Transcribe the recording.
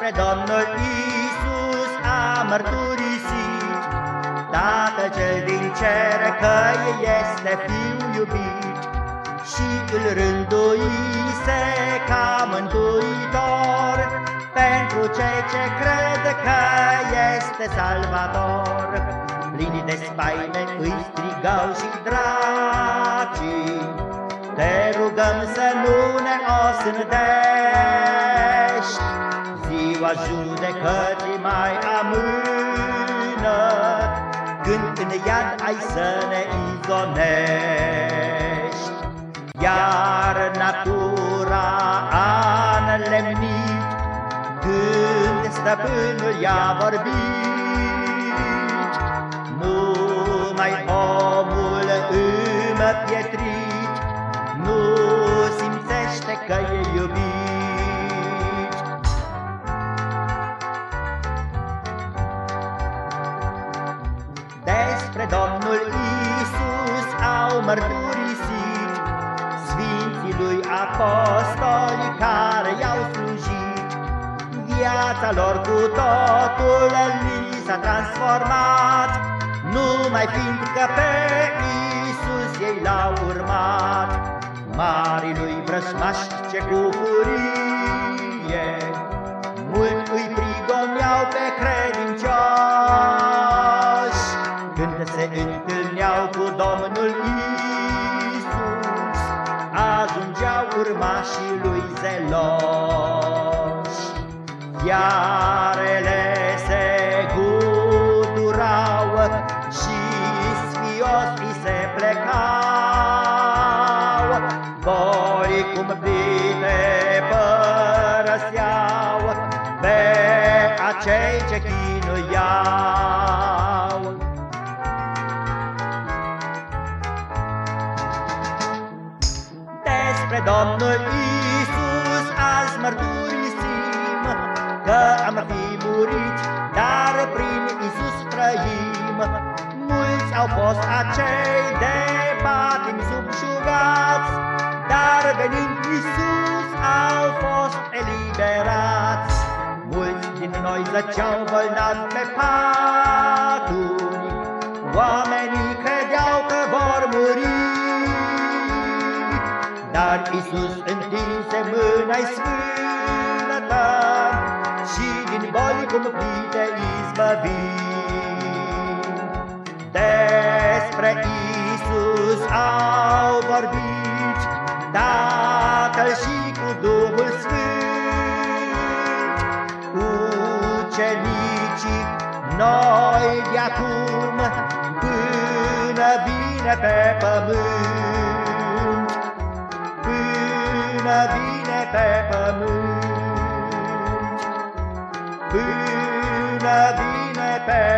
Despre Domnul Isus a mărturisit Tatăl cel din cer că este Fiul iubit. Și îl rânduise ca mântuitor Pentru cei ce cred că este salvator. Plini de spaime îi strigau și dracii Te rugăm să nu ne osândești Ziua judecății mai amână. Când în iad ai să ne izonești Iar natura a înlemnit Când stăpânul i-a vorbit Numai omul împietrit Nu simțește că e Despre Domnul Isus au mărturisit Sfinții lui apostoli care i-au slujit. Viața lor cu totul li s-a transformat Numai fiindcă pe Isus ei l-au urmat. Marii lui vrășmași ce cu furie Mult îi Când se întâlneau cu Domnul Isus Ajungeau urmașii lui zeloși. Fiarele se guturau Și sfios îi se plecau. Voi cum bine părăseau Pe acei ce chinuiau Despre Domnul Isus azi mărturisim Că am fi murit, dar prin Isus trăim. Mulți au fost acei de patimi subjugați Dar venind Isus au fost eliberați. Mulți din noi zăceau bolnavi pe paturi dar Isus întinse mâna-i sfântă Și din boli cumplite izbăvi. Despre Isus au vorbit Tatăl și cu Duhul Sfânt Ucenicii noi de acum Până vine pe pământ lumină vine pe pământ, până vine pe